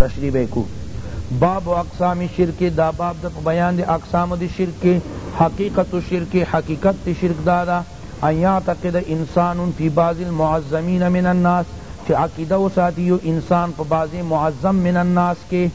تشریح به کو باب اقسام الشرک دا باب د بیان دی اقسام دی شرک کی حقیقت الشرک حقیقت دی شرک دادا ان یعتقد انسان فی بعض المعظمین من الناس چی عقیدہ و ساتی یو انسان پا بعض معظم من الناس کی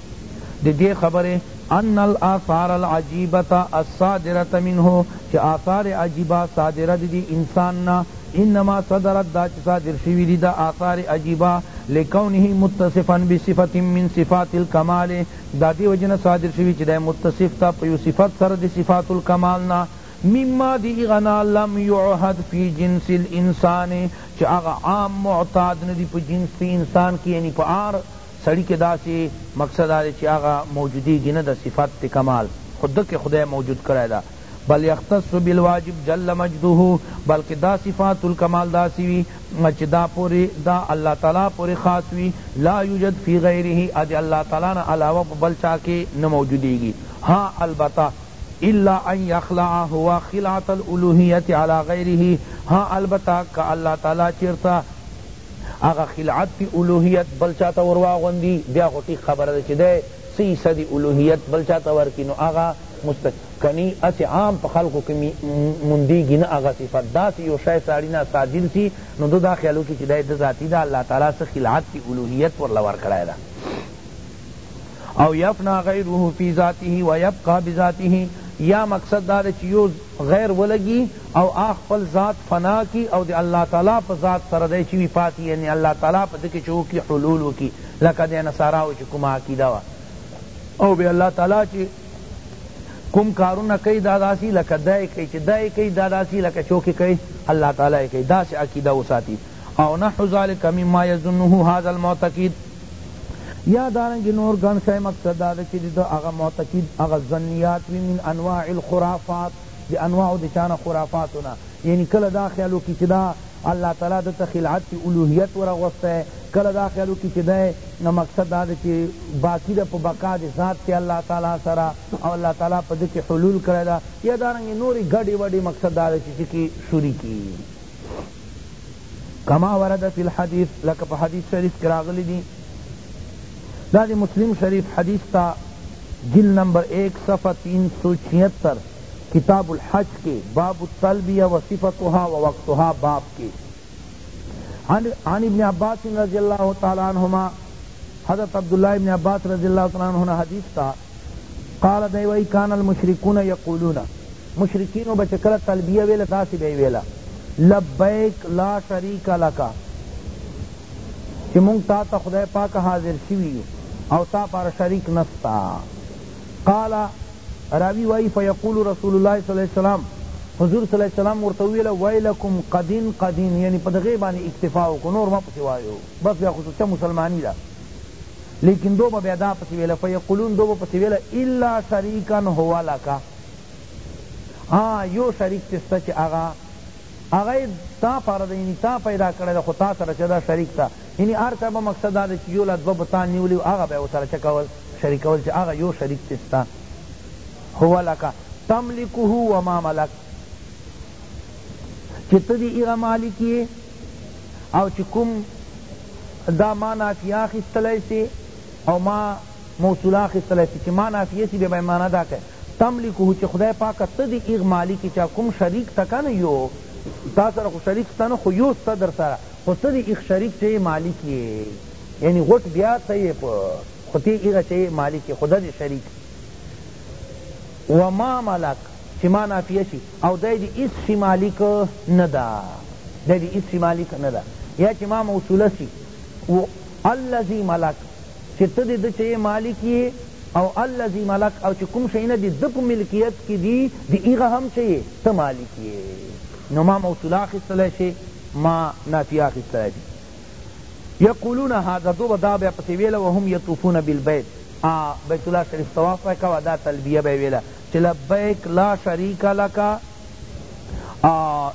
دی دی خبری ان الاثار العجیبتا الصادرت منه چی آثار عجیبہ صادرہ دی دی انسان نا انما صدرت دا چه صادر شوی دی دا آثار عجیبه لکونه متصفا بصفت من صفات الکمال دا دی وجه نه صادر شوی چه دا متصف تا په یو صفت سره دی صفات الکمال نا مما دی هغه نه لم یعهد فی جنس الانسان چه هغه عام معتاد ندی په جنس دی انسان کی یعنی په هر سړی کی داسی مقصد دا دی چه هغه موجودیږی نه دا صفات دی کمال خود ده کی خدای موجود کړی دا بل یختص بالواجب جل مجده بلکه دا صفات الکمال داسی وی چه دا پوری دا الله تعالی پوری خاص وی لا یوجد فی غیره ا دی الله تعالی نه علاوه په بل چا کی نه موجودیږی ها البته الا ان یخلع هو خلعة الالوهیة علی غیره ها البته که الله تعالی چیرته هغه خلعت دی الوهیت بل چاته ورواغوندی بیا خو ټیک خبره ده چه دی څه حصه دی الوهیت بل چاته ورکی نو هغه مستحق کنی هسی عام په خلقو کی موندیږی نه هغه صفت داسی یو شی سړی نه صادر سی نو ده دا خیال وکی چی دا ده ذاتی ده الله تعالی څه خلعت چی الوهیت ورله ورکړی ده او یفنا غیره فی ذاته و یبقی بذاته یا مقصد دا ده چی یو غیر ولګی او هغه خپل ذات فنا کی او ده الله تعالی په ذات سره دی چی وی پاتی یعنی الله تعالی په ده کی چی وکی حلول وکی لکه ده نصاراو چی کومه عقیده وه او بیا الله تعالی چی کوم کارونه کوي دا داسي لکه دا یې کوي چې دا یې کوي دا داسي لکه چوکې کوي الله تعالی یې کوي داسې عقیده وساتي او نحو ذلک مما یظنه هذا المعتقد یا دارنګ نور ګڼ شی مقصد دا ده چې د ده هغه معتقد هغه ظنیات وي من انواع الخرافات د انواع د چانه خرافاتونه یعنی کله دا خیال وکړي چې دا الله تعالی دته خلعت الوهیت ورغوسته کله دا خیال وکی چی دی نه مقصد دا ده چی باقی ده په بقا دی ذات کی الله تعالی سره او الله تعالی په ده کی حلول کړی ده یا دارنګه نوری ګډی وډی مقصد دا ده چی چه کی شریکی وی کما ورد فی الحدیث لکه په حدیث شریف کی راغلی دی دا دی مسلم شریف حدیث تا جل نمبر ایک صفحہ تین سو چھیتر کتاب الحج کے باب التلبیہ و صفتها و وقتها باب کے عن ابن عباس رضی اللہ تعالی عنہما حضرت عبداللہ ابن عباس رضی اللہ تعالی عنہ حدیث تا قال دی وی کان المشرکون یقولون مشرکین و بچکل تلبیہ ویل داسی بی ویلا لبیک لا شریک لکا چی مونگ تا تا خدای پاک حاضر شویو او تا پار شریک نستا قال راوی وایی فیقول رسول الله صلی الله علیه وسلم حضور صلی الله علیه وسلم ورته ویل ویلکم قدین قدین یعنی په دغه باندې اکتفا وکړو نور ما پسې وایو بس بیا خو سچا مسلمانی ده لیکن دو به بیا دا پسې ویل فیقولون دو به پسې ویل الا شریکا هو لک ها یو شریک چې ستا چې هغه هغه تا پر دینی تا پیدا کړی ده خو تا سره چې دا شریک تا یعنی هر چا به مقصد دا دی چی یو لا دوه بتان نیولی وی هغه به یې ورسره چه کول شریکول چی هغه یو شریک تی ستا هو لک تملکه و ما ملک چی ته دی هغه مالک یې او چی کوم دا ما نافیه اخیستلی سی او ما موصوله اخیستلی سی چی ما نافیه سی بیا به معنا دا که تملکه چی خدای پاکه ته دی هغه مالک چا کوم شریک تکه نه یو تا سره خو شریک سته نه خو یو سته در سره خو څه دی ایغ شریک چه یی مالک یی یعنی غټ بیا ته یی په خو تی ایغ چه یی مالک یی خو ده دی شریک وما ملک چه ما نافیه شی او ده دی ایس شی مالک ندا ده دی ایس شی مالک ندا یا چه ما موصوله شی و الذی ملک چه ته دی ده چه یی مالک یی او الذی ملک او چه کوم شینا دی ده په ملکیت کی دی دی ایغ هم چه یی ته مالک یی نو ما موصوله اخستلی شی ما نافیه اخیستلی دی یقولون هذا دوبه دا بیا پسی ویله وهم یطوفون بالبیت آ بیت الله شریف طواف به کوا دا تلبیه به ویله چه لبیک لا شریک لک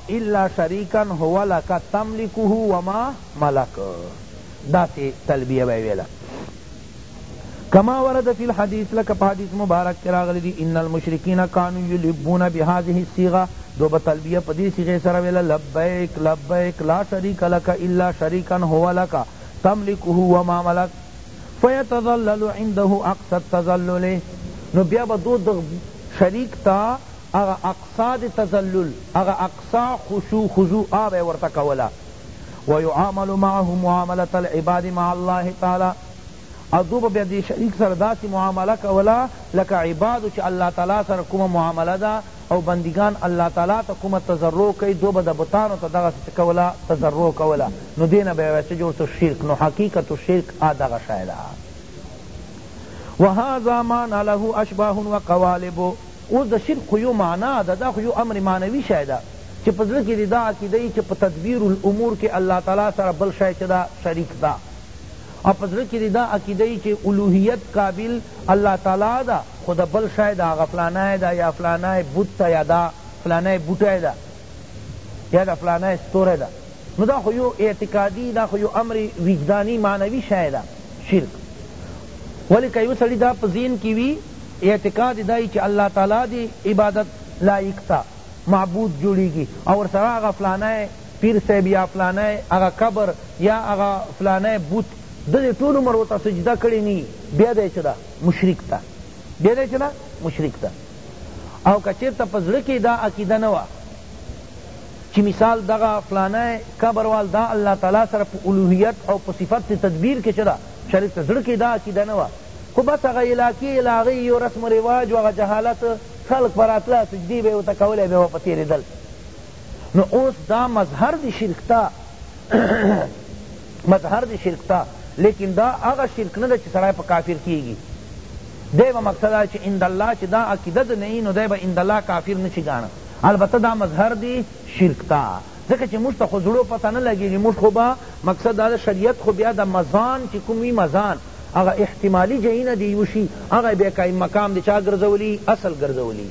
الا شریکا هو لک تملکه وما ملک دا سی تلبیه به ویله کما ورد فی الحدیث لکه په حدیث مبارک کی راغلی دی ان المشرکین کانوا یلبون بهذه الصیغه دو به تلبیه په دې صیغه سره ویله لبیک لبیک لا شریک لک الا شریکا هو لک تملکه وما ملک فیتذلل عنده اقصى التذلل نو بیا به دو د شریک تا اغا اقصا د تذلل اغا اقصا خشوع خضوع آبه ورته کولا ويعامل معه معاملة العباد مع الله تعالی او دو به بیا دی شریک سره داسی معامله کولا لکه عبادو چی الله تعالی سره کومه معامله ده او بندگان الله تعالی ته کومه تضرع کئی دو به د بتانو ته دغسی چه کولا تضرع کولا نو دی نه به چه جوړ سو شرک نو حقیقت شرک آ دغه شی ده وهذا معنی له اشباه وقوالب اوس د شرک خو یو معنی ده دا خو یو امر معنوی شی ده چه په زړه کی دی دا عقیده یی چه په تدبیر الامور کی الله تعالی سره بل شی چه ده شریک ده او په زړه کی دی دا عقیده یی چه الوهیت قابل الله تعالی ده خو ده بل شی ده هغه فلانی ده یا فلانی بت ده یا ده فلانی بوټی ده یا ده فلانی ستوری ده نو دا خو یو اعتقادی دا خو یو امر وجدانی معنوی شی ده شرک ولی که یو سړی دا په ذهن کی وی اعتقاد دای چه الله تعالی دی عبادت لایق تا معبود جوړیږي او ورسره هغه فلانی پیر صاحب یا فلانی هغه قبر یا هغه فلانی بت ده دې ټول عمر ورته سجده کړې نه وي بیا دی څه ده مشرک ده بیا دی څه ده مشرک ده او که چېرته په زړه کې دا عقیده نه وه چې مثال دغه فلانی قبر وال دا الله تعالی سره په الوهیت او په صفت تدبیر کې څه ده شریک ته زړه کې دا عقیده نه وه خو بس هغه علاقې له هغې یو رسم و رواج و هغه جهالت خلق به راتله سجدی به یې ورته کولې به ورپه تېرېدل نو اوس دا مظهر د شرک ته مظهر د شرک ته لیکن دا هغه شرک نه ده چې سړی په کافر کیږي دی به مقصد دا چې عند الله چې دا عقیده د نه وي نو دی به عند الله کافر نه شي ګاڼه البته دا مظهر دی شرک ته ځکه چې موږ ته خو زړو پته نه لګېږي موږ خو به مقصد دا شریعت خو بیا د مزان چې کوم وي مزان هغه احتمالی جهینه دی وشی هغه بیا قائم مقام دی چا گرزولی اصل گرزولی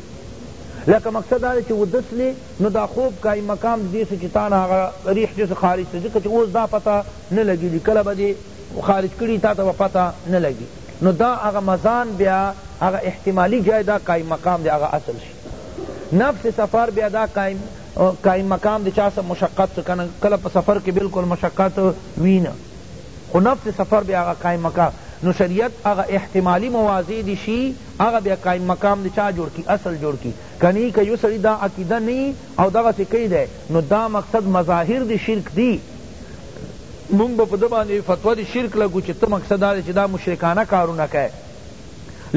لکه مقصد دا چې ودس لې نو دا خوب قائم مقام دې سو چې تانه هغه ریح دې خارج ته ځکه چې اوس دا پته نه لګی دی کله به دې خارج کړي تا ته پته نه لګی نو دا هغه مزان بیا هغه احتمالی جای دا قائم مقام دې هغه اصل شي نفس سفر بیا دا قائم قائم مقام دې چا سم مشقت سو کنه کله په سفر کې بالکل مشقت وینه خو نفس سفر بیا هغه قائم مقام نو شریعت هغه احتمالی مواضع دی شی هغه بیا قائم مقام دی چا جوړ کی اصل جوړ کی کنی که یو سړی دا عقیده نی او دغه سی کئی دی نو دا مقصد مظاهر دی شرک دی مونږ به په ده باندې فتوا د شرک لګو چې ته مقصد دا دی چې دا مشرکانه کارونه کوې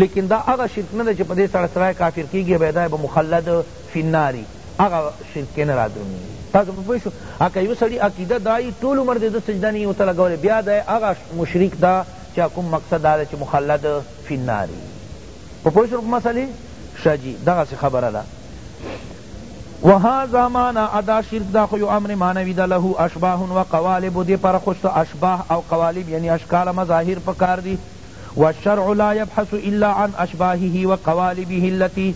لیکن دا هغه شرک نه دی چې په دې سړی سړی کافر کیږي او بیا دی به مخلد فی النار هغه شرک کې نه رادرومي تاسو په پوه شو اکه یو سړی عقیده دای ټول عمر دې سجده نه وته لګولې بیا دای هغه مشرک دا چې کوم مقصد دا چې مخلد فی النار په پوه شو مسئله شجی دغه څه خبره ده وهذا معنا ادا شرک دا خو یو امر معنوی ده له اشباه و قوالب دې پر خوشت اشباه او قوالب یعنی اشکال مظاهر پکار دي والشرع لا يبحث الا عن اشباهه وقوالبه التي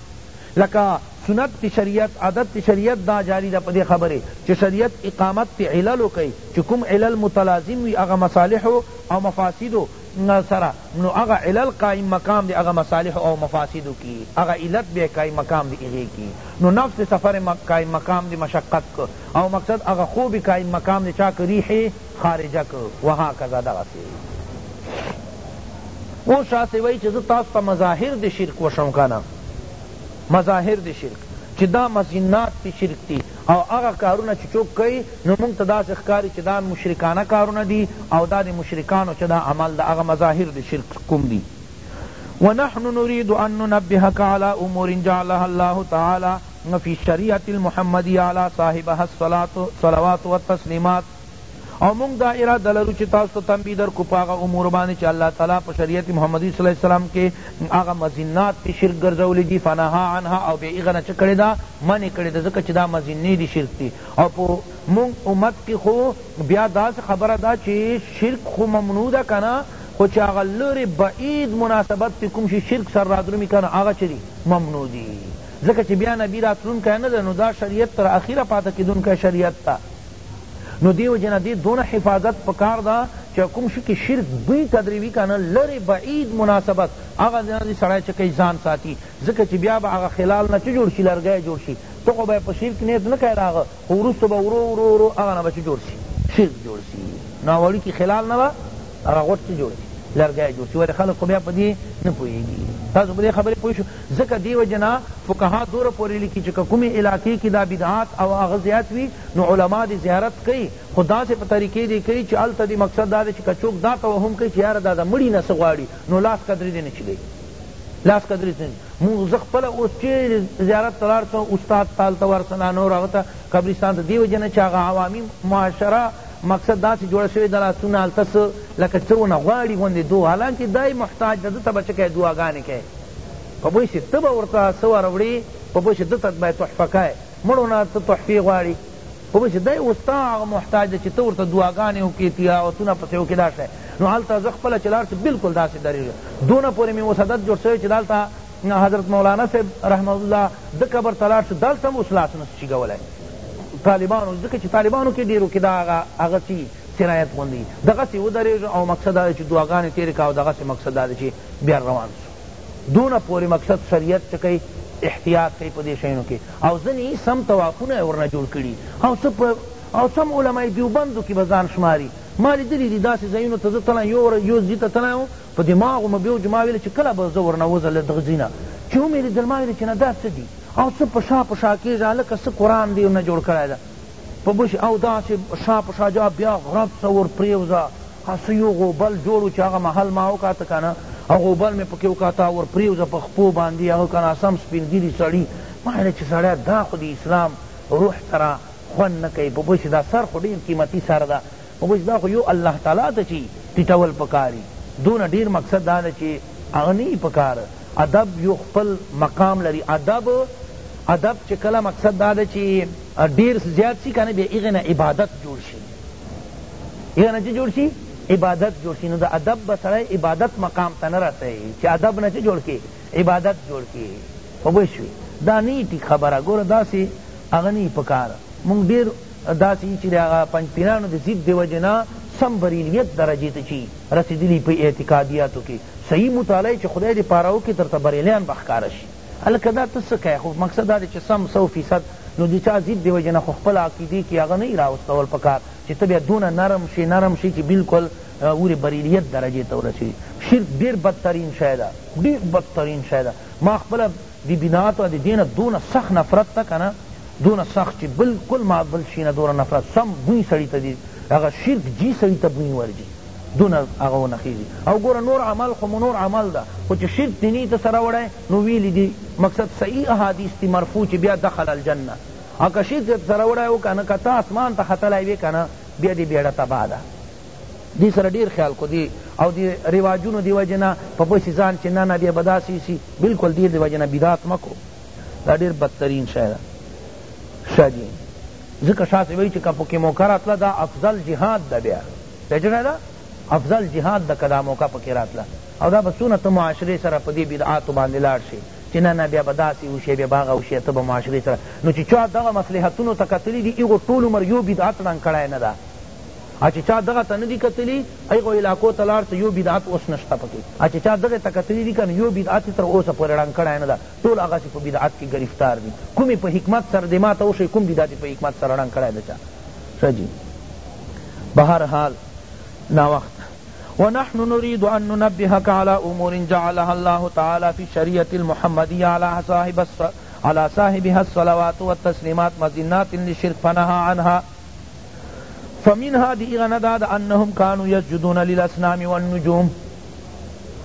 لکه سنت چی شریعت عادت چی شریعت دا جاری ده پدی خبری چی شریعت اقامت تی عللو کئی چی کوم علل متلازم وی هغه مصالح او مفاسد سره نو هغه علل قائم مقام دی هغه مصالح او مفاسد کی هغه علت بیا قائم مقام دی هغی کی نو نفس سفر قائم مقام دی مشقت کو او مقصد هغه خوب قائم مقام دی چا که ریح خارجه که وهکذا دغسی اوس شاسی وای چې زه تاسو ته مظاهر د شرک وشم کنه مظاهر د شرک چې دا مزینات تی شرک تی او هغه کارونه چې چوک کوي نو مونږ ته داسې ښکاري چې دا مشرکانه کارونه دي او دا د مشرکانو چې دا عمل د هغه مظاهر د شرک کوم دي ونحن نريد أن ننبهك على أمور جعلها الله تعالى في الشريعة المحمدية على صاحبها الصلاة صلوات والتسليمات او مونږ دا اراده لرو چی تاسو ته تنبیه درکو په هغه امور باندی چی الله تعالی په شریعت محمدی صلی الله علیه وسلم کی هغه مظنات تی شرک ګرځولی دی فنهی عنها او بیا هغه نه چه کړی ده منع کړی ده ځکه چی دا مظنی دی شرک تی او په مونږ امت کی خو بیا داسی خبره ده چی شرک خو ممنوع ده کنه خو چی هغه لری بعید مناسبت تی کوم شی شرک سره رادرومی کنه هغه چه دی ممنوع دی ځکه چی بیا نبی راتلونکی نه ده نو دا شریعت تر اخیره پاته کیدونکی شریعت ده نو دی وجه نه دی دونه حفاظت پکار ده چه کوم شی کی شرک بوی قدری وی کنه لری بعید مناسبت هغه نه دی سړی چه کئی ځان ساتی ځکه چه بیا به هغه خلال نه چه جوړ شی لرګی جوړ شی ته خو به په شرک نیت نه کړی د هغه خو وروسته به ورو ورو ورو هغه نه به چه جوړ شی شرک جوړ شی نو هغه وړوکی خلال نه به هغه غټ چه جوړ شی لرګی جوړ شی ولی خلق خو بیا په دی نه پوهیږی تاسو په دی خبری پوه شو ځکه دې وجې نه فقهاء دوره پورې لیکي چې که کومې علاقې کې دا بدعات او هغه زیات وي نو علماء دې زیارت کوي خو داسې په طریقې دې کوي چې هلته دې مقصد دا دی چې که څوک دا توهم کوي چې یاره دا د مړي نه څه غواړي نو لاس کدرې دې نه چلوي لاس کدرې دې مونږ زه خپله اوس چېرې زیارت ته لاړ شم استاد ته هلته ورشم دا نور هغه ته قبرستان ته دې وجې نه چې هغه عوامي معاشره مقصد داسې جوړه شوې ده لاسونه هلته څه لکه څه ونه غواړي غوندې دو حالانکه دا یې محتاج ده ده ته به څه کوې دعاګانې کوې په بوی سی ته به ورته څه وروړی په بوی سی ده ته به تحفه کای مړو نه څه تحفی غواړی په بوی سی دی اوس ستا هغه محتاج ده چی ته ورته دعاګانی وکی تلاوتونه پسی وکی دا شی نو هلته زه خپله چی لاړ شم بلکل داسی دریږم دونه پوری می اوس عادت جوړ شوی چی دلته حضرت مولانا صاحب رحمه الله ده قبر ته لاړ شو دلته هم اوس لاس نسو چی کولای طالبانو ځکه چی طالبانو کی ډیرو کی دا هغه هغه چی سرایت غوندی دغسی ودریږم او مقصد دا ده چی دعاګانی تیری کا او دغسی مقصد دا ده چی بیا روان سو دونه پوری مقصد شریعت چه کئی احتیاط کئی پدی شینو کی او زنی سم توافونه ورنه جوړ کړی او سه په او سم علماء دیوبندو کی بزان شماری ما لیدلی دی داسی زینو ته زه تلم یو یو زی ته تلم په دماغ مو بیو جما ویل چه کله به زه ورنه وزل دغ زینا چه ومی لیدل ما ویل چه نه دا سه دی او سه پشا پشا کیږی هلکه سه قرآن دی ورنه جوړ کړی ده په بش او داسې شا په شا جا بیا غرب سه ور پریوزا هسې یو غوبل جوړ و چې هغه مهال ما وکاته که نه او غوبل مې پکې وکاته ور پریوزه په خپو باندې هغه که ناسم سپین ږیري سړي ما ویل چې سړیه دا خو د اسلام روح سره خوند نه کوي په بش دا سر خو ډېر قیمتي سر ده اوس دا خو یو الله تعالی ته چی ټیټول پکار وی دونه ډیر مقصد دا ده چی هغه نه وی پکار ادب یو خپل مقام لری ادب ادب چی کله مقصد دا ده چی ډیر زیات شی کنه بیا هغه نه عبادت جوړ شی هغه نه چی جوړ شی عبادت جوړ شی نو د ادب به سړی عبادت مقام ته نه رسی چی ادب نه چی جوړ کی عبادت جوړ کی خو پوه شوی دا نه ټیک خبره ګوره داسی هغه نه پکار مونږ ډیر داسی یی چی د هغه پنجپیرانو د ضد د وجی نه سم بریلیت درجی ته چی رسیدلی په اعتقادیاتو کی صحیح مطالعه چی خدای دی پاره وکی درته بریلیان به ښکاره شی هلکه دا ته څه کای خو مقصد دا دی چی سم سو فیصد نو د چا ضد د وجی نه خو خپل عقیدی کی هغه نه یی راوستول پکار چی ته بیا دونه نرم شی نرم شی چی بلکل ور بریلیت درجی ته ورسیږی شرک ډیر بدترین شی ده ډیر بدترین شی ده ما خپله دی بدعاتو ادی دینه دونه سخت نفرت ته کنه دونه سخت چی بالکل ما بل شی نه دونه نفرت سم بوی سړی ته دی هغه شرک جی سړی ته بوی ورجی دونه هغه ونخیزی او ګوره نور عمل خو نور عمل ده خو چی شرک دی نیت سره وړای نو ویلی دی مقصد صحیح احادیث دی مرفوع چی بیا دخل الجنه او که شرک سره وړای او کنه کته اسمان ته ختلای وی کنه بیا دی بیړه تبا ده دی سره ډیر خیال کو دی او دی رواجونو دی وجه نه په پسی ځان چې نه نه بیا به داسې شي بلکل دیر دی وجه نه بدعت مه کو دا ډیر بدترین شی ده ښه جي ځکه شاه صاحب وایي چې که پکې موقع راتله دا افضل جهاد ده بیا دا څه ده افضل جهاد ده که دا موقع پکې راتله او دا به څونه ته معاشرې سره په دې بدعاتو باندې لاړ شي چې نه نه بیا به داسې وشي بیا به هغه وشي ته به معاشرې سره نو چې چا دغه مصلحتونو ته کتلي دي هغو ټول عمر یو بدعت ړنګ کړی نه ده چې چا دغه ته ندی کتلی هغو علاقو ته لاړ شه یو بدعت اوس نشته پکې چې چا دغه ته کتلی دي کنه یو بدعت تر اوسه پورې ړنګ کړی نه ده ټول هغسې په بدعت کې گرفتار دي کوم یې په حکمت سره دی ما ته وښیي کوم بدعت یې په حکمت سره ړنګ کړی ده چا ښه جي بهرحال ناوخت ونحن نريد أن ننبهك على أمور جعلها الله تعالى في الشريعة المحمدية على صاحب على صاحبها الصلوات والتسليمات مزنات للشرك فنهى عنها فمنها دی اغا نه دا ده انهم کانو یسجدون للاسنام والنجوم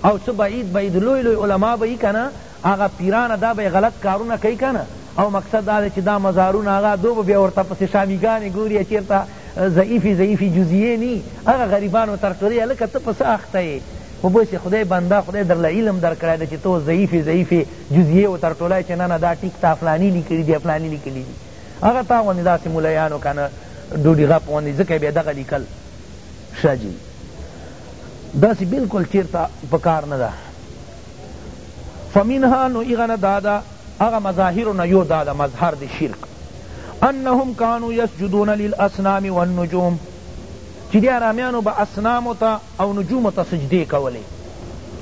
او سه بعید بعید لوی لوی علماء به کنا اغا پیران دا به غلط کارونه کوي کنا او مقصد دا چې دا مزارونه هغه دو به بیا ورته پسې شامیګانې ګوري چیرته ضعیفې ضعیفې جزیې نی هغه غریبانو تر ټولې هلکه ته په څه اخته یې وبوسې خدای بنده خدای درله علم درکړی دی چې ته ضعیفې ضعیفې جزیې وتر ټولای چې نه نه دا ټیک تا فلاني لیکلي دي فلاني لیکلي دي هغه تا غوندې داسې ملایانو که نه ډوډي غپ غوندې ځکه یې بیا دغه لیکل ښه جي داسې بلکل چېرته په کار نه ده فمنها نو هغه نه دا ده هغه مظاهرو نه یو دا ده مظهر د شرک انهم کانو یسجدون للاسنام والنجوم چی دی آرامیانو با اسنام تا او نجوم تا سجدی کولی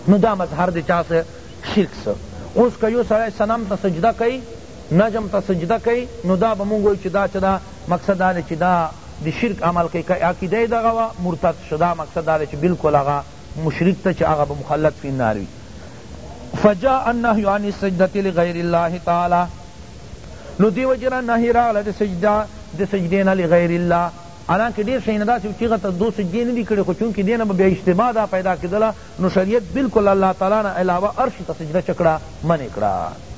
نو دا مظهر دی چاس شرک سا اوس که یو سړی سنم تا سجده کئی نجم ته سجده کوي نو دا به مونږ وایو چې دا څه ده مقصد دا دی چې دا د شرک عمل کوي که عقیده یې دغه وه مرتد شو دا مقصد دا دی چې بلکل هغه مشرک ته چې هغه به مخلد فی النار وي فجاء النهی عن السجدة لغیر الله تعالی نو دی وجنا نهی راغله د سجده د سجدې نه لغیر الله حالانکه ډیر شیونه داسې چې هغه ته دو سجدې نه دي کړې خو چونکې دې نه به بیا اشتباه دا پیدا کېدله نو شریعت بالکل الله تعالی نه علاوه هر شي ته سجده چه کړه منع کړه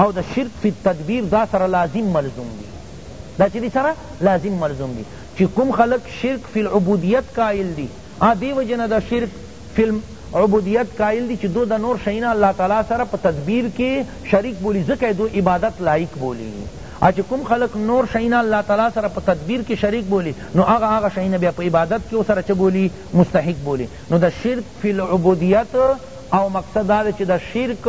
او د شرک فی التدبیر دا سره لازم ملزوم دی دا چی دی سره لازم ملزوم دی چی کوم خلق شرک فی العبودیت قائل دی آ دی وجه نه د شرک فی العبودیت قائل دی چی دو د نور شئی نه الله تعالی سره په تدبیر کی شریک بولی ځکه دو عبادت لائق بولی آ چی کوم خلق نور شئی نه الله تعالی سره په تدبیر کی شریک بولی نو هغه هغه شئی نه بیا په عبادت کی ورسره چه بولی مستحق بولی نو د شرک فی العبودیت او مقصد دا دی چی د شرک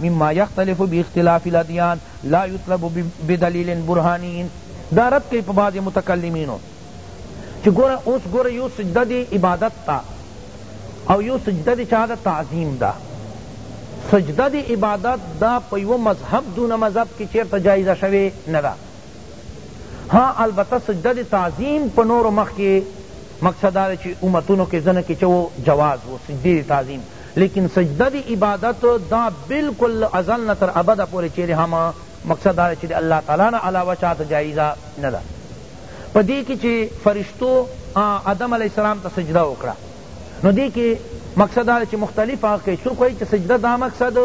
مما یختلف باختلاف الادیان لا یطلب بدلیل برهانی دا رد کئی په بعض متکلمینو چی گورا اوس گورا یو سجده دی عبادت تا او یو سجده دی چا دا تعظیم دا سجده دی عبادت دا په یو مذهب دون مذهب کی چیرته جایزه شوی ندا ها البته سجده دی تعظیم په نور مخ کی مقصد دا چی امتونو کی زنه کی چو جواز و سجده دی تعظیم لیکن سجده دی عبادت دا بلکل له ازل نه تر ابده پوری چیری هم مقصد دا چی دی الله تعالی نه علاوه چاته جایزه نه ده په دی کی چی فرشتو آدم علیه السلام ته سجده وکړه نو دی کی مقصد دا چی مختلف هغه کوي څوک وایي چی سجده دا مقصد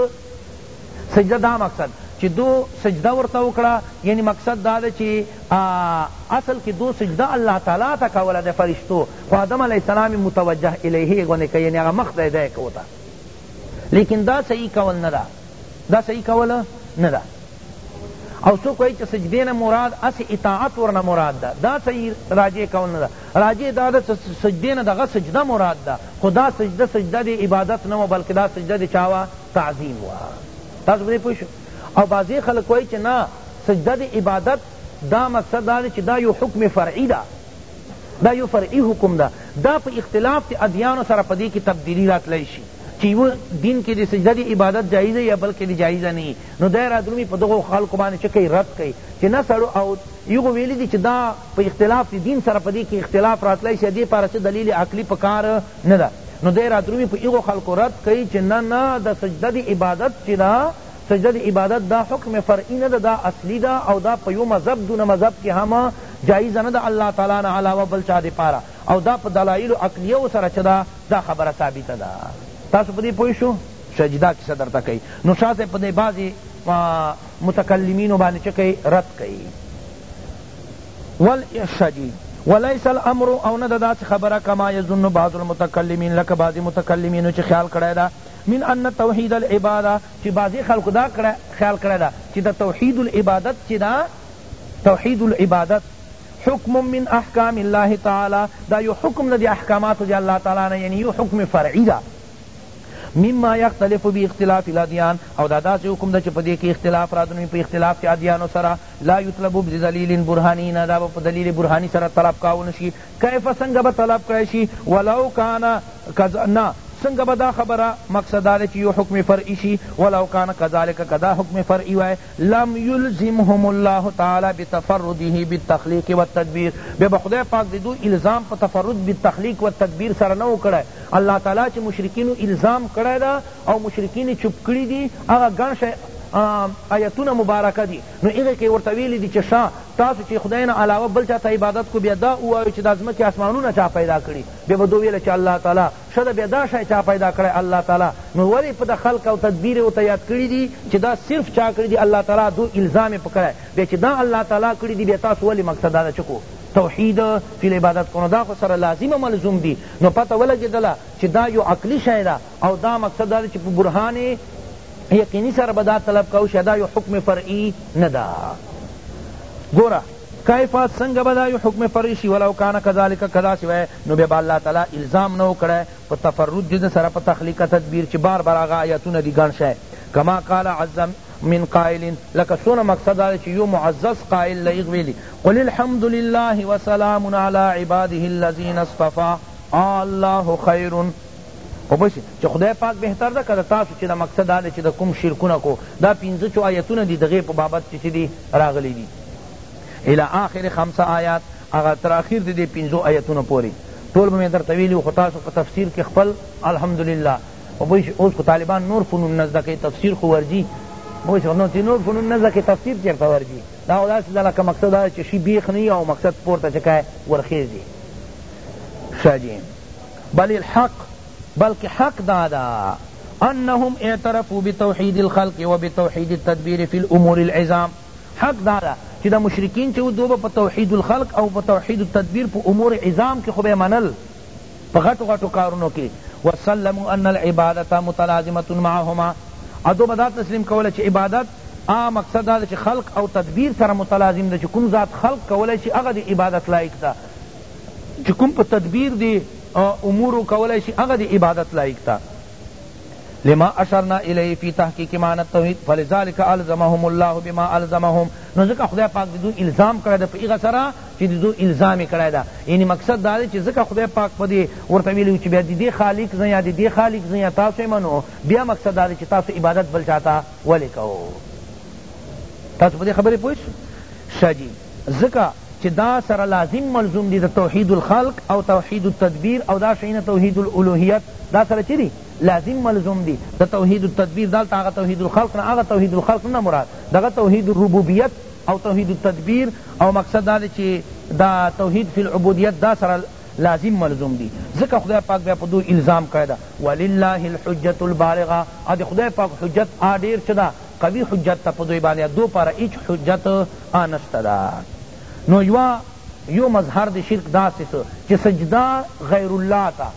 سجده دا مقصد چی دو سجده ورته وکړه یعنی مقصد دا چی اصل کی دو سجده الله تعالی ته کوله د فرشتو خو آدم علیه السلام متوجه الیه غونه که یعنی هغه مخ دی دی کوتا لیکن دا صحیح کول نه دا دا صحیح کول نه دا او سو کوئی چه سجدے نه مراد اس اطاعت ورنه مراد دا دا صحیح راجع کول نه دا راجع دا دا سجدے نه دغه سجده مراد دا خدا سجده سجده دی عبادت نه بلکې دا سجده دی چاوا تعظیم وا تاسو به پوښ او بعضی خلک کوئی چه نه سجده دی عبادت دا مقصد دا چې دا یو حکم فرعی دا دا یو فرعی حکم ده دا په اختلاف تی ادیانو سره پدی کی تبدیلی راتلی شی چی یو دین کی دی سجده دی عبادت جائز یا بل کی دی جائز نی نو دا رادرومی په دغو خلق باندې چکی رد کئ چی نه سړو او یغو ویلی دی چی دا په اختلاف تی دین سره پدی کی اختلاف راتلی شی دی پارا چه دلیل عقلی پکار ندا نو دا رادرومی په یغو خلق رد کئ چی نه نه دا سجده دی عبادت چی دا سجده د عبادت دا حکم فرعی نه ده دا اصلی ده او دا په یو مذهب دونه مذهب کی هم جایزه نه ده الله تعالی نه علاوه بل چا دی پاره او دا په دلایل عقلیه و سره چه ده دا خبره ثابته ده تاسو په دی پوه شو شه جی دا کیسه درته کئی نو شاه صاحب په دی بعضی متکلمینو باندې چه کئی رد کئی ول شه جی وليس الامر او نه داس خبره کما يظن بعض المتكلمين لك بعض متکلمینو چې خیال کړی دا من ان توحید العبادة چی بعضی خلقو دا خیال کړی ده چی د توحید العبادت چی ده توحید العبادت حکم من احکام الله تعالی دا یو حکم ده دی احکاماتو دی الله تعالی نه یعنی یو حکم فرعی ده مما یختلف بی اختلاف الادیان او دا داسی حکم ده چی په دی کی اختلاف رادنوی په اختلاف چی ادیانو سره لا یطلب بدلیل برهانی نه دا په دلیل برهانی سره طلب کاؤ نشی کیف سنګه به طلب کړی شی ولو کان کذ نه سنګه به دا خبره مقصد دا دی چی یو حکم فرعی شی ولو کان کذالک که دا حکم فرعی وای لم یلزمهم الله تعالی بتفرده بالتخلیق والتدبیر بیا به خدای پاک د دوی الزام په تفرد بالتخلیق والتدبیر سره نه وو کړی الله تعالی چی مشرکینو الزام کړی ده او مشرکین یې چوپ کړی دی هغه ګڼ شی آیتونه مبارکه دی نو هغه کی ورته ویلی دی چی شه تاسو چي خدای نه علاوه بل چا ته عبادت کو بیا دا ووایو چي دا ځمکي اسمانونه چا پیدا کړي بیا به دوی ویل چي الله تعالی ښه ده بیا دا شی چا پیدا کړی الله تعالی نو ولي په د خلق او تدبیر او ته یاد کړي دي چي دا صرف چا کړي دي الله تعالی دو الزام یې په کړی بیا چي دا الله تعالی کړي دي بیا تاسو ولي مقصد دا ده چي کو توحید فی العبادت کو نو دا خو سره لازم ملزوم دي نو پته ولګیدله چي دا یو عقلي شی ده او دا مقصد دا چې په برهان یقینی سره به دا طلب کاو چې دا یو حکم فرعی نه ده ګوره کیف څنګه به دا یو حکم فرعی شي ولو کان کذالک کذا سوای نو به الله تعالی الزام نه وکړي په تفرد دې سره په تخلیق تدبیر چې بار بار هغه آیاتونه دي ګڼ شي کما قال عز من قائل لکه سونه مقصد دا چې یو معزز قائل لایغ ویلی قل الحمد لله وسلام علی عباده الذین اصطفى الله خیر په بش چې خدای پاک بهتر ده کړه تاسو چې دا مقصد دا دی چې د کوم شرکونه کو دا پنځه چو آیتونه دي دغه په بابت چې دي راغلي دي الی آخر خمسه آیات هغه تر اخر دي پنځو آیتونو پوری ټول به درته ویلی خو تاسو په تفسیر کې خپل الحمدلله په بش اوس خو طالبان نور فنون نه زده کوي تفسیر خو ورځي بش نو چې نور فنون نه زده کوي تفسیر چېرته ورځي دا خو داسې ده لکه مقصد دا چې شي بیخ نه او مقصد پورته چې کای ورخیز دي شاجین بل الحق بلکه حق دادا انهم اعترفوا بتوحید الخلق و بتوحید التدبیر فی الامور العظام حق دادا چی دا مشرکین چی دو با توحید الخلق او توحید التدبیر پا امور عظام کی خوب منل پا غټو غټو کارونو کی وسلموا ان العبادت متلازمت معهما ادو بدا تسلیم کولا چی عبادت آ مقصد دا چی خلق او تدبیر سره متلازم دا چی کوم ذات خلق کولا چی اغا دی عبادت لائق دا چی کوم په تدبیر دی امورو کولای شی هغه دی عبادت لایق تا لما اشرنا الیه فی تحقیق معنی التوحید فلذلک الزمهم الله بما الزمهم نو ځکه خدای پاک دو الزام کړی په هغه سره چې دو الزام کړی دا یعنی مقصد دا دی چې ځکه خدای پاک په دې ورته ویلی چې بیا دې خالق زه یا دې خالق زه یا تاسو منو بیا مقصد دا دی چې تاسو عبادت بل چاته ولې کوو تاسو په دې خبرې پوه شئ شجی ځکه چه دا سره لازم ملزوم دی د توحید الخلق او توحید التدبیر او دا شیونه توحید الالوهیت دا سره چه دی لازم ملزوم دی د توحید التدبیر دلته هغه توحید الخلق نه هغه توحید الخلق نه مراد دغه توحید الربوبیت او توحید التدبیر او مقصد دا دی چه دا توحید فی العبودیت دا سره لازم ملزوم دی ځکه خدای پاک بیا په دوی الزام کړی ده وللہ الحجة البالغة او د خدای پاک حجت آ ډیر چه ده قوی حجت ته په دوی باندې دو پاره هیچ حجت آ نشته دا نو یوا یو مظهر دی شرک داسی سو چی سجدہ غیر اللہ تا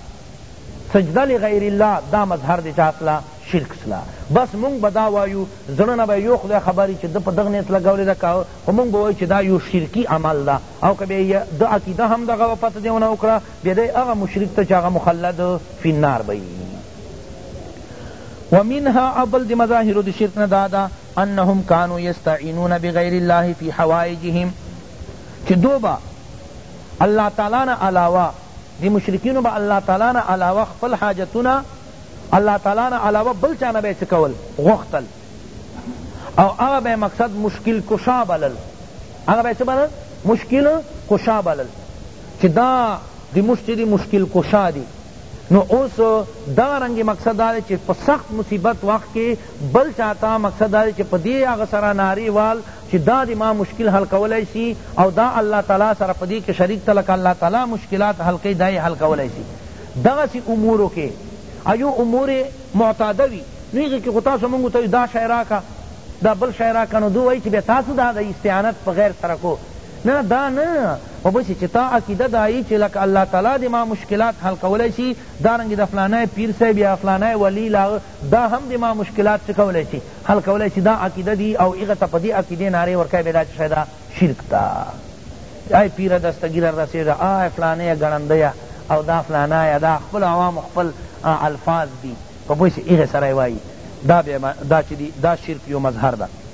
سجدہ لغیر اللہ دا مظهر دی چا سلا شرک سلا بس مونږ به دا وایو زړه نه به یو خدای خبری چې د په دغه نیت لګولې ده که خو مونږ به وایو چې دا یو شرکی عمل ده او که بیا د عقیده هم دغه وه پته دیونه وکړه بیا دی هغه مشرک ته چې هغه مخلد فی النار به ومنها او بل د مظاهرو د شرک نه دا ده انهم کانو یستعینون بغیر الله فی حوائجهم چه دو به الله تعالی نه علاوه دی مشرکینو به الله تعالی نه علاوه خپل حاجتونه الله تعالی نه علاوه بل چا نه به څه کول غوښتل او هغه به مقصد مشکل کشا بلل هغه به څه بلل مشکل کشا بلل چه دا دی موږ چی دی مشکل کشا دی نو اوس دغه رنګ مقصد دا دی چی په سخت مصیبت وخت کی بل چاته مقصد دا دی چی پدی هغه سره ناری وال چی دا دی ما مشکل حل کولای سی او دا الله تعالی سره پدی کی شریک ته لکه الله تعالی مشکلات حل کئی دا یی حل کولای سی دغسی امورو کی ایو امور معتاده وی نو هغه کی خو تاسو مونږ ته دا شی راکه دا بل شی راکه نو دوی وایی چی بیا تاسو دا استعانت په غیر سره کو نه دا نه خو بس چی تا عقیده دا یی چی لکه الله تعالی دی ما مشکلات حل کولای شی دارنګه د فلانی پیر صاحب یا فلانی ولی لا دا هم دی ما مشکلات چه کولای شی حل کولای شی دا عقیده دی او هغه ته پدی عقیده نعره ورکای بیا دا چه شی دا شرک دا ای پیره دستګیره رسیده ای فلانی ګړندیه او دا فلانایه دا خپل عوام خپل الفاظ دی په پوه شی هغه سره وایی دا بیا دا چی دی دا شرک یو مظهر دا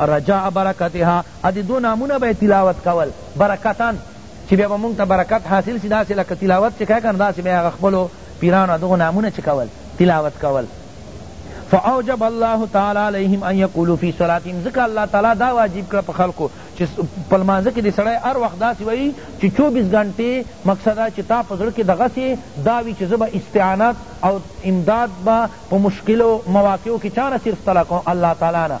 رجاء برکتها ادی دو نامونه به تلاوت کول برکتا چی بیا به مونږ ته برکت حاصل سی داسې لکه تلاوت چې کوي کنه داسې به هغه خپلو پیرانو دغو نامونه چې کول تلاوت کول فاوجب الله تعالی علیهم ان یقولوا فی صلاتهم ذکر الله تعالی دا واجب کړ په خلکو چې په لمانځه کې د سړی هر وخت داسې وایي چې چوبیس ګنټې مقصد دا چې تا په زړه کې دغسې دا وي چې زه به استعانت او امداد به په مشکلو مواقعو کې چا نه صرف تله کوم الله تعالی نه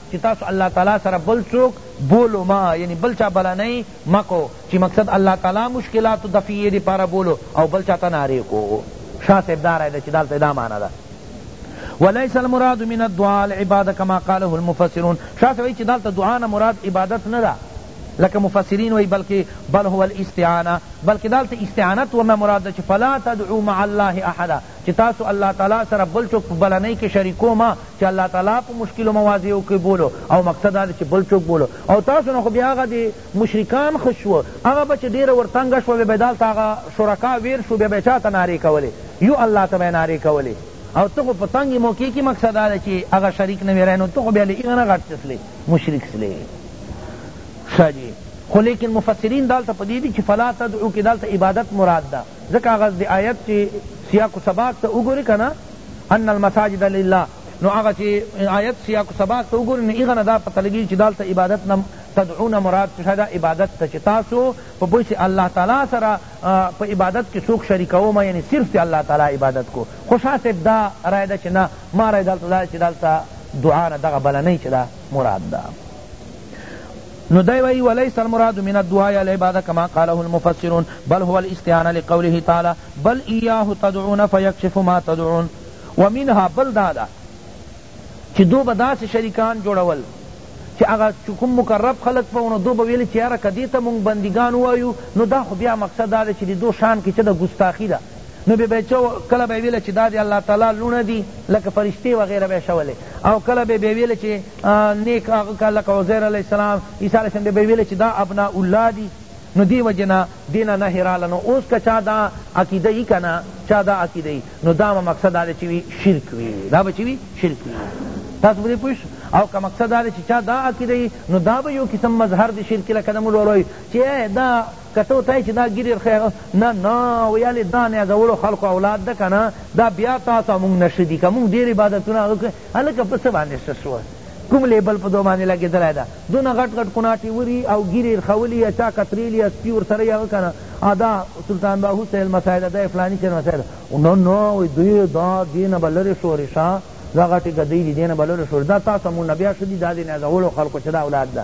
چی تاسو الله تعالی سره بل څوک بولو مه یعنی بل چا بلنه مه کو چی مقصد الله تعالی مشکلات دفع یی دی پاره بولو او بل چا ته نعری کو شاه صاحب دا رای ده چی دالته دا معنی ده وليس المراد من الدعاء العباده كما قاله المفسرون شاه صاحب چی دالته دعا نه مراد عبادت نه ده لکه مفسرین وی بلکہ بل هو الاستعانه بلکہ دالته استعانت ورنہ مراد ده چی فلا تدعو مع الله احدا چی تاسو الله تعالی سره بل څوک په بلنی کی شریکو مه چی الله تعالی په مشکلو مواضعو کی بولو او مقصد داده چی بل څوک بولو او تاسو نه خو بیا هغه دی مشرکان ښه شوه هغه به چی ډیره ور تنګه شوه بیا به دالته هغه شرکاء ویر شو بیا به چاته نعری کولی یو الله ته به نعری کولی او ته خو په تنګی موقع کی مقصد داده چی هغه شریک نه وی رای نو ته خو بیا له هغه نه غټ چه سلی مشرک سلی ښه جی خو لیکن مفسرین دالته په دی دی چی فلا تدعو کی دالته عبادت مراد ده ځکه هغه د آیت چی سیاق و سباق ته وګوری کنه ان المساجد لله نو هغه چی آیت سیاق و سباق ته وګوری نو هغه نه دا پته لګی چی دالته عبادت نه تدعون مراد چی شاید عبادت ته چی تاسو په بل شی الله تعالی سره په عبادت کی سوک شریکو ما یعنی صرف ته الله تعالی عبادت کو خو شاه صاحب دا رائے ده چی نه ما رائے دالته دا چی دالته دعا نه دغه بلنه چی دا مراد ده نو دی وایی ولیس المراد من الدعاء العبادة کما قاله المفسرون بل هو الاستعانة لقوله تعالی بل ایاه تدعون فیکشف ما تدعون ومنها بل دادا چی دو به داسی شریکان جوړول چی هغه چی کوم مقرب خلق به نو دو به ویل چی یاره که دی ته مونږ بندګان ووایو نو دا خو بیا مقصد دا ده چی د دو شان کی چه ده ګستاخی ده نو بیا به کله به ویل چی دا دی الله تعالی لوڼه دی لکه فرشتی وغیره به شوله او کله به ویل چی نیک هغه کار لکه عزیر علیه السلام عیسی علیه السلام دی به ویل چی دا ابناء الله دی نو دی وجه نه دی نه نهی راغله نو اوس که چا دا عقیده ای کنه چا دا عقیده ای نو دا به مقصد دا دی چی وی شرک وی دا به چی وی شرک وی تاسو په دې پوه شئ او که مقصد دا دی چې چا دا عقیده وي نو دا به یو قسم مظهر د شرک لکه د مول وروي چې دا که ته وتای چې دا ګیریر خیر نه نه ویالی دا نیازولو خلقو اولاد ده کنه دا بیا تاسو او مونږ نشه دي که مونږ ډیر عبادتونه هغه کړ هلکه په څه باندې ښه شوه کوم لیبل په دو باندې لګېدلی ده دونه غټ غټ کناټې وري او ګیرې رخولي یا چا کترېلي یا سپي ورسره یې هغه که نه ادا سلطان باهو صاحب لمسی ده دی فلاني صاحب لمسی ده نه نه وایي دوی دا دې نه به لرې شورې شه دا غټې ګدۍ دي دې نه به لرې شورې دا تاسو مونږ نه بیا ښه دي دا دې نیازولو خلکو چې دا اولاد ده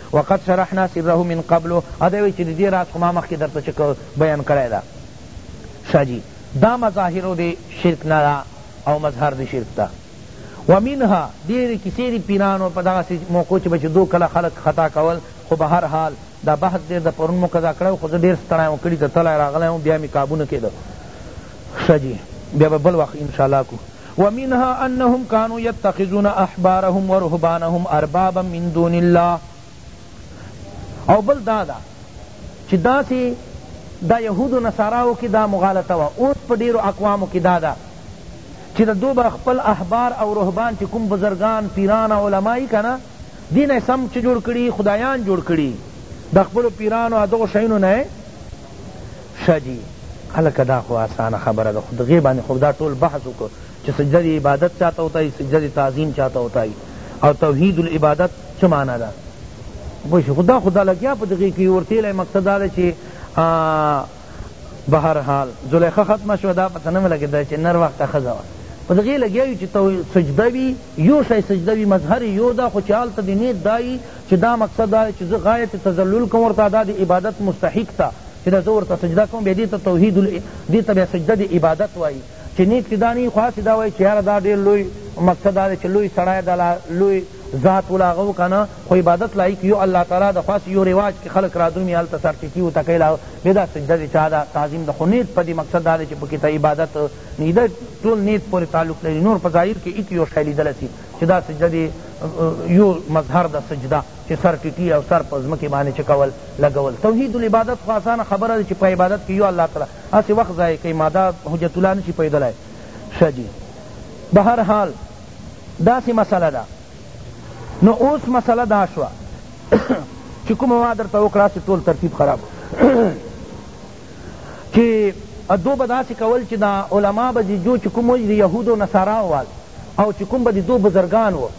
وقد شرحنا سره من قبل ادا وی چی دی راز خو ما مخکی درته چک بیان کړی دا شا جی دا مظاهر دی شرک نه دا او مظهر دی شرک تا ومنها دیر کسی دی پیرانو په دغه سی موقع چی بچ دو کلا خلق خطا کول خو به هر حال دا بحث دیر دا پرون مو قضا کړو خو دیر ستړایم کړی ته تل راغلی بیا می کابونه کیدو شا جی بیا بل وخت ان شاء الله کو ومنها انهم کانو یتخذون احبارهم ورهبانهم اربابا من دون الله او بل دا دا چی داسی دا یهود و نصاراو کی دا مغالطه وا اوس په ډیرو اقوامو کی دا دا چی دا دو با خپل احبار او رهبان چی کوم بزرگان پیران علمائی کنا دین سم چی جوړ کړي خدایان جوړ کړي دا خپل پیرانو دغه شینو نه شه جی هلکه دا خو آسانه خبره ده خود غی باندی خوب دا ټول بحث وکړو چی سجده دی عبادت چاته ہوتا هی سجده دی تعظیم چاته ہوتا هی او توحید العبادت چه معنی ده پوه شی خو دا خو دا لګیا په دغی کی اور تیلی مقصد دا ده چی بهر حال زلیخه ختمه شوه دا پته نه لګیدل چی نر وخته ښځه وه په دغی لګیا یو چی سجده وی یو شای سجده وی مظهر یو ده خو چی هلته دی نیت دا یی چه دا مقصد دا دی چه زه غایت تذلل کوم ورته ادا دی عبادت مستحق ته چه دا زه ورته سجده کوم بیا دیته توحید ال دیته بیا سجده دی عبادت وایی چه نیت کی دا نه وی خو هسی دا وایی چه یاره دا ډیر لوی مقصد دا دی چه لوی سړی دا لا لوی ذات ولا غو کنه خو عبادت لایق یو الله تعالی دا خاص یو رواج کی خلق را درومی هلته سر ټیټی او تکای لا بیا دا سجده دی چا دا تعظیم دا خو نیت پدی مقصد دا دی چه پکی ته عبادت نه دا ټول نیت پوری تعلق لری نور په ظاهر کی هیڅ یو شی لیدل سی چه دا سجده دی یو مظهر ده سجده چه سر ټیټی او سر په ځمکی باندې چه کول لګول توحید العبادت خو آسانه خبره ده چه په عبادت کی یو الله تعالی هسی وخت ضایع کئ ما دا حجت الله نشی پوهیدلای ښه جی بهر حال داسی مسئله ده نو اوس مسئله دا شوه چه کومه ما درته وکړه هسی ټول ترتیب خراب چی دو به داسی کول چی دا علماء به دی جو چی کوم وجه دی یهود و نصارا وال او چی کوم به دی دو بزرگان وو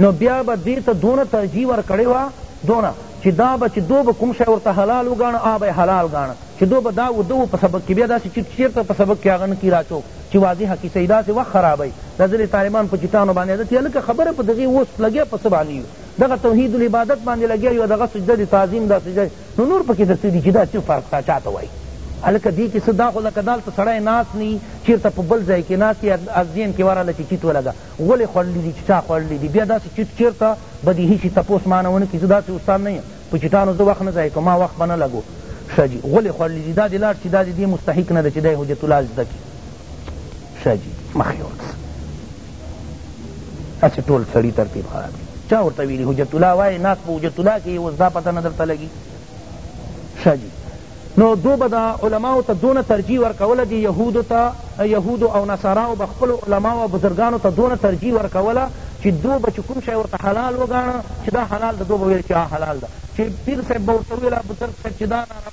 نو بیا به دی ته دونه ترجیح ورکړی وه دونه چی دا به چی دو به کوم شی ورته حلال وګاڼه هغه به حلال ګاڼه چی دو به دا و دو په سبق کی بیا داسی چی چیرته په سبق کی هغه نه کی را چوک چی واضحه کیسه وی داسی وخت خرابوی دا ځنی طالبان په چټانو باندی عادت هلکه خبره په دغی اوس لګیا په څه باندی یو دغه توحید العبادت باندی لګیا یو دغه سجده دی تعظیم دا سجده نو نور پکې د څه دي چې دا څه فرق تا چاته وایي هلکه دې کې څه دا خو لکه دالته سړی ناست نه وي چېرته په بل ځای کې ناست یې ذهن کې ورغله چې چیت ولګه غولې خوړلي دي چې چا خوړلي دي بیا داسې چیت چېرته به دې هیڅ تپوس مانه ونه کړي زه داسې استاد نه یم په چیټانو زه وخت نه ضایع کوم ما وخت به نه لګو ښه جي غولې خوړلي دي دا دې لاړ شي دا دې دې مستحق نه ده چې دی حجت الله زده کړي شاه جي مخ يې ورک سه هسې ټول سړي ترتیب خراب کړي چا ورته ویلي حجت الله وایي ناست په حجت الله کې اوس دا پته نه درته لګي شاه جي نو دو به دا علماو ته دونه ترجیح ورکوله دی یهودو ته یهودو او نصاراو به خپلو علماو او بزرګانو ته دونه ترجیح ورکوله چې دو به چې کوم شی ورته حلال وګاڼه چې دا حلال ده دو به ویل چې آ حلال ده چې پیر صاحب به ورته ویل بزرګ صاحب چې دا ناروا